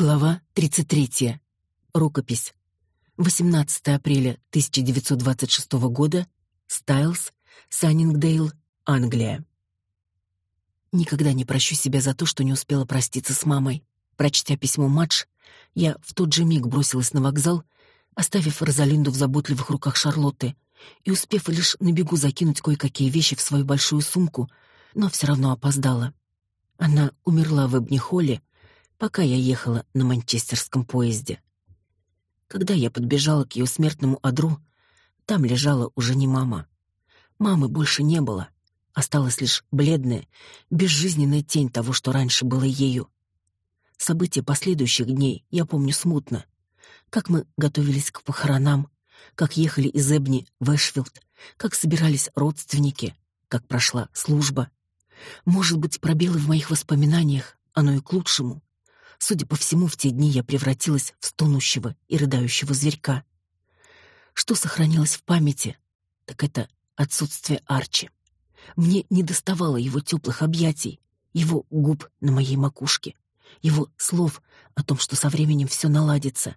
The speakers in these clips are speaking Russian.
Глава 33. Рукопись. 18 апреля 1926 года. Стайлс, Саннингдейл, Англия. Никогда не прощу себя за то, что не успела проститься с мамой. Прочтя письмо Мадж, я в тот же миг бросилась на вокзал, оставив Розалинду в заботливых руках Шарлотты и успев лишь на бегу закинуть кое-какие вещи в свою большую сумку, но все равно опоздала. Она умерла в Эбнихолле, пока я ехала на манчестерском поезде. Когда я подбежала к ее смертному одру, там лежала уже не мама. Мамы больше не было. Осталась лишь бледная, безжизненная тень того, что раньше было ею. События последующих дней я помню смутно. Как мы готовились к похоронам, как ехали из Эбни в Эшфилд, как собирались родственники, как прошла служба. Может быть, пробелы в моих воспоминаниях, оно и к лучшему. Судя по всему, в те дни я превратилась в стонущего и рыдающего зверька. Что сохранилось в памяти, так это отсутствие Арчи. Мне не доставало его теплых объятий, его губ на моей макушке, его слов о том, что со временем все наладится.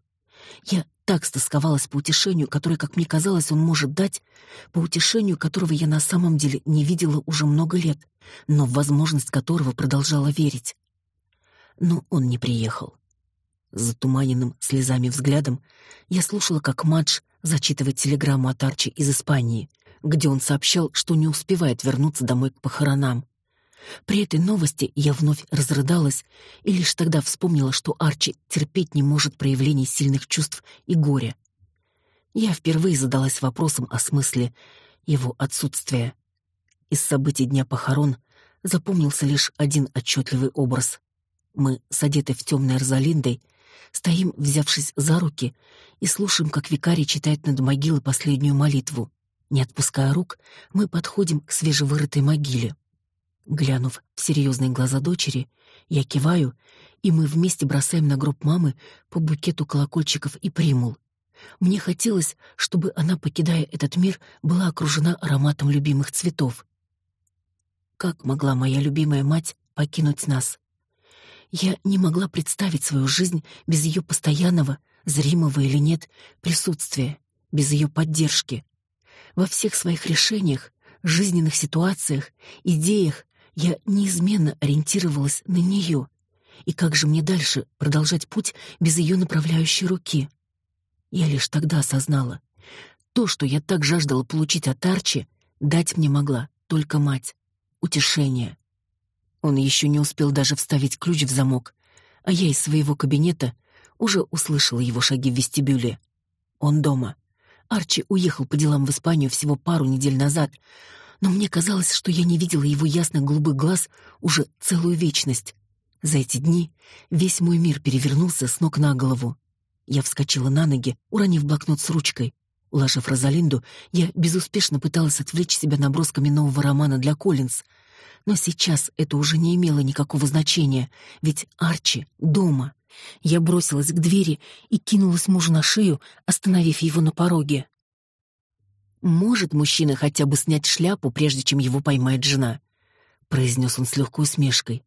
Я так стосковалась по утешению, которое, как мне казалось, он может дать, по утешению которого я на самом деле не видела уже много лет, но в возможность которого продолжала верить но он не приехал. С затуманенным слезами взглядом я слушала, как Мадж зачитывает телеграмму от Арчи из Испании, где он сообщал, что не успевает вернуться домой к похоронам. При этой новости я вновь разрыдалась и лишь тогда вспомнила, что Арчи терпеть не может проявлений сильных чувств и горя. Я впервые задалась вопросом о смысле его отсутствия. Из событий дня похорон запомнился лишь один отчетливый образ. Мы с одетой в темной Розалиндой стоим, взявшись за руки, и слушаем, как викарий читает над могилой последнюю молитву. Не отпуская рук, мы подходим к свежевырытой могиле. Глянув в серьезные глаза дочери, я киваю, и мы вместе бросаем на гроб мамы по букету колокольчиков и примул. Мне хотелось, чтобы она, покидая этот мир, была окружена ароматом любимых цветов. Как могла моя любимая мать покинуть нас? Я не могла представить свою жизнь без ее постоянного, зримого или нет, присутствия, без ее поддержки. Во всех своих решениях, жизненных ситуациях, идеях я неизменно ориентировалась на нее. И как же мне дальше продолжать путь без ее направляющей руки? Я лишь тогда осознала. То, что я так жаждала получить от Арчи, дать мне могла только мать. Утешение. Он еще не успел даже вставить ключ в замок, а я из своего кабинета уже услышала его шаги в вестибюле. Он дома. Арчи уехал по делам в Испанию всего пару недель назад, но мне казалось, что я не видела его ясных голубых глаз уже целую вечность. За эти дни весь мой мир перевернулся с ног на голову. Я вскочила на ноги, уронив блокнот с ручкой. Уложив Розалинду, я безуспешно пыталась отвлечь себя набросками нового романа для Коллинз — но сейчас это уже не имело никакого значения, ведь Арчи дома. Я бросилась к двери и кинулась мужу на шею, остановив его на пороге. «Может мужчина хотя бы снять шляпу, прежде чем его поймает жена?» — произнес он с легкой усмешкой.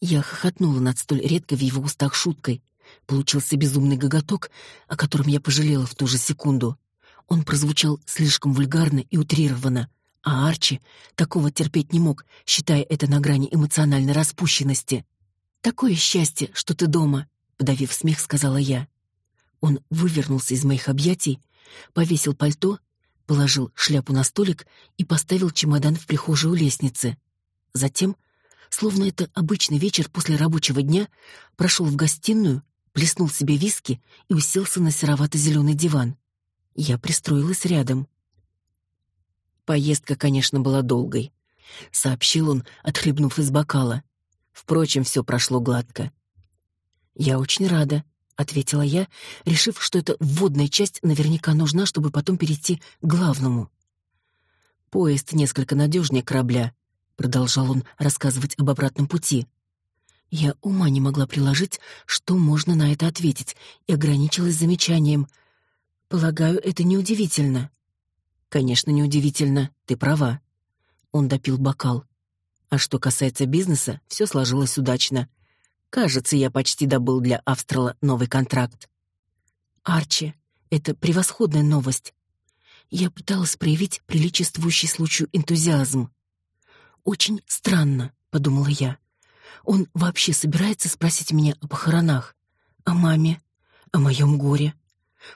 Я хохотнула над столь редкой в его устах шуткой. Получился безумный гоготок, о котором я пожалела в ту же секунду. Он прозвучал слишком вульгарно и утрированно — а Арчи такого терпеть не мог, считая это на грани эмоциональной распущенности. «Такое счастье, что ты дома», — подавив смех, сказала я. Он вывернулся из моих объятий, повесил пальто, положил шляпу на столик и поставил чемодан в прихожую лестницы. Затем, словно это обычный вечер после рабочего дня, прошел в гостиную, плеснул себе виски и уселся на серовато-зеленый диван. Я пристроилась рядом. Поездка, конечно, была долгой, сообщил он, отхлебнув из бокала. Впрочем, все прошло гладко. Я очень рада, ответила я, решив, что эта вводная часть наверняка нужна, чтобы потом перейти к главному. Поезд несколько надежнее корабля, продолжал он рассказывать об обратном пути. Я ума не могла приложить, что можно на это ответить, и ограничилась замечанием: "Полагаю, это неудивительно". Конечно, неудивительно, ты права. Он допил бокал. А что касается бизнеса, все сложилось удачно. Кажется, я почти добыл для Австрала новый контракт. Арчи, это превосходная новость. Я пыталась проявить приличествующий случаю энтузиазм. Очень странно, подумала я. Он вообще собирается спросить меня о похоронах, о маме, о моем горе.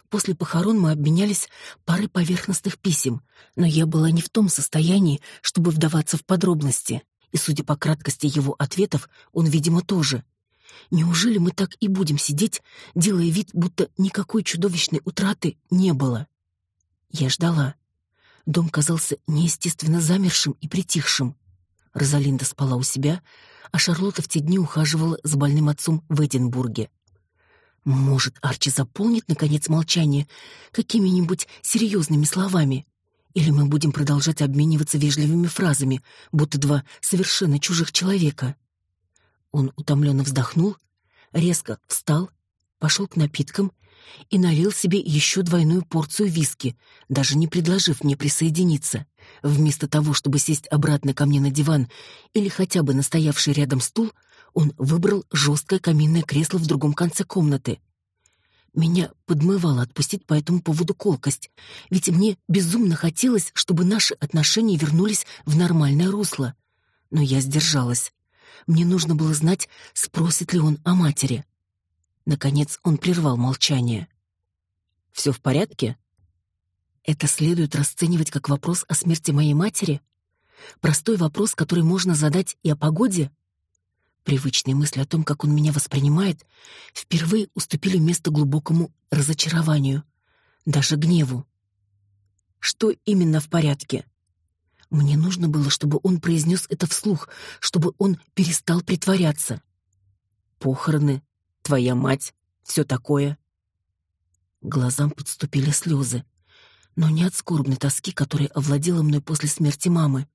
После похорон мы обменялись парой поверхностных писем, но я была не в том состоянии, чтобы вдаваться в подробности, и, судя по краткости его ответов, он, видимо, тоже. Неужели мы так и будем сидеть, делая вид, будто никакой чудовищной утраты не было? Я ждала. Дом казался неестественно замершим и притихшим. Розалинда спала у себя, а Шарлотта в те дни ухаживала за больным отцом в Эдинбурге. Может, Арчи заполнит, наконец, молчание какими-нибудь серьезными словами? Или мы будем продолжать обмениваться вежливыми фразами, будто два совершенно чужих человека? Он утомленно вздохнул, резко встал, пошел к напиткам и налил себе еще двойную порцию виски, даже не предложив мне присоединиться. Вместо того, чтобы сесть обратно ко мне на диван или хотя бы на стоявший рядом стул, он выбрал жесткое каминное кресло в другом конце комнаты. Меня подмывало отпустить по этому поводу колкость, ведь мне безумно хотелось, чтобы наши отношения вернулись в нормальное русло. Но я сдержалась. Мне нужно было знать, спросит ли он о матери. Наконец он прервал молчание. «Все в порядке?» Это следует расценивать как вопрос о смерти моей матери? Простой вопрос, который можно задать и о погоде? Привычные мысли о том, как он меня воспринимает, впервые уступили место глубокому разочарованию, даже гневу. Что именно в порядке? Мне нужно было, чтобы он произнес это вслух, чтобы он перестал притворяться. Похороны, твоя мать, все такое. Глазам подступили слезы, но не от скорбной тоски, которая овладела мной после смерти мамы,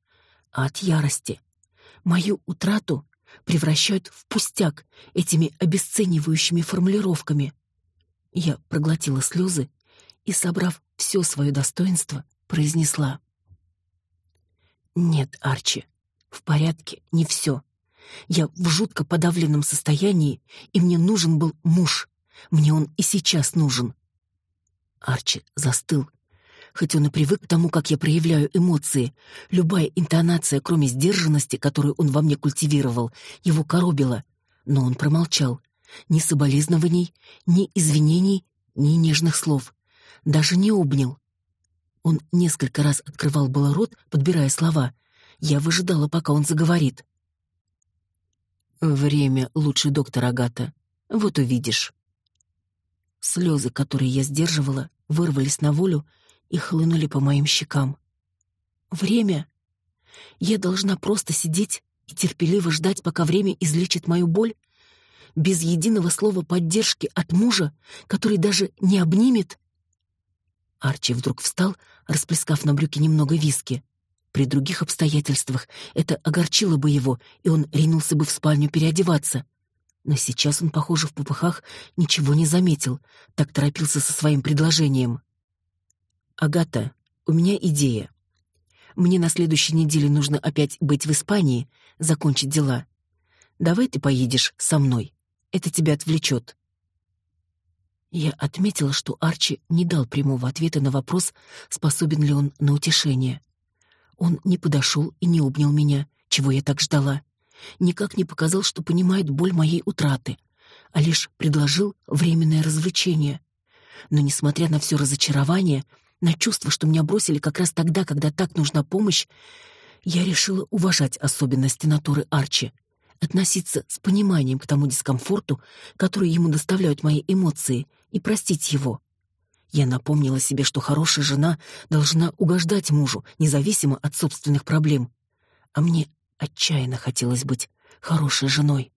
а от ярости. Мою утрату превращают в пустяк этими обесценивающими формулировками. Я проглотила слезы и, собрав все свое достоинство, произнесла. «Нет, Арчи, в порядке не все. Я в жутко подавленном состоянии, и мне нужен был муж. Мне он и сейчас нужен». Арчи застыл, хоть он и привык к тому, как я проявляю эмоции. Любая интонация, кроме сдержанности, которую он во мне культивировал, его коробила. Но он промолчал. Ни соболезнований, ни извинений, ни нежных слов. Даже не обнял. Он несколько раз открывал было рот, подбирая слова. Я выжидала, пока он заговорит. «Время лучше доктор Агата. Вот увидишь». Слезы, которые я сдерживала, вырвались на волю и хлынули по моим щекам. Время? Я должна просто сидеть и терпеливо ждать, пока время излечит мою боль, без единого слова поддержки от мужа, который даже не обнимет? Арчи вдруг встал, расплескав на брюки немного виски. При других обстоятельствах это огорчило бы его, и он ринулся бы в спальню переодеваться. Но сейчас он, похоже, в попыхах ничего не заметил, так торопился со своим предложением. «Агата, у меня идея. Мне на следующей неделе нужно опять быть в Испании, закончить дела. Давай ты поедешь со мной. Это тебя отвлечет». Я отметила, что Арчи не дал прямого ответа на вопрос, способен ли он на утешение. Он не подошел и не обнял меня, чего я так ждала. Никак не показал, что понимает боль моей утраты, а лишь предложил временное развлечение. Но, несмотря на все разочарование, на чувство, что меня бросили как раз тогда, когда так нужна помощь, я решила уважать особенности натуры Арчи, относиться с пониманием к тому дискомфорту, который ему доставляют мои эмоции, и простить его. Я напомнила себе, что хорошая жена должна угождать мужу, независимо от собственных проблем. А мне отчаянно хотелось быть хорошей женой.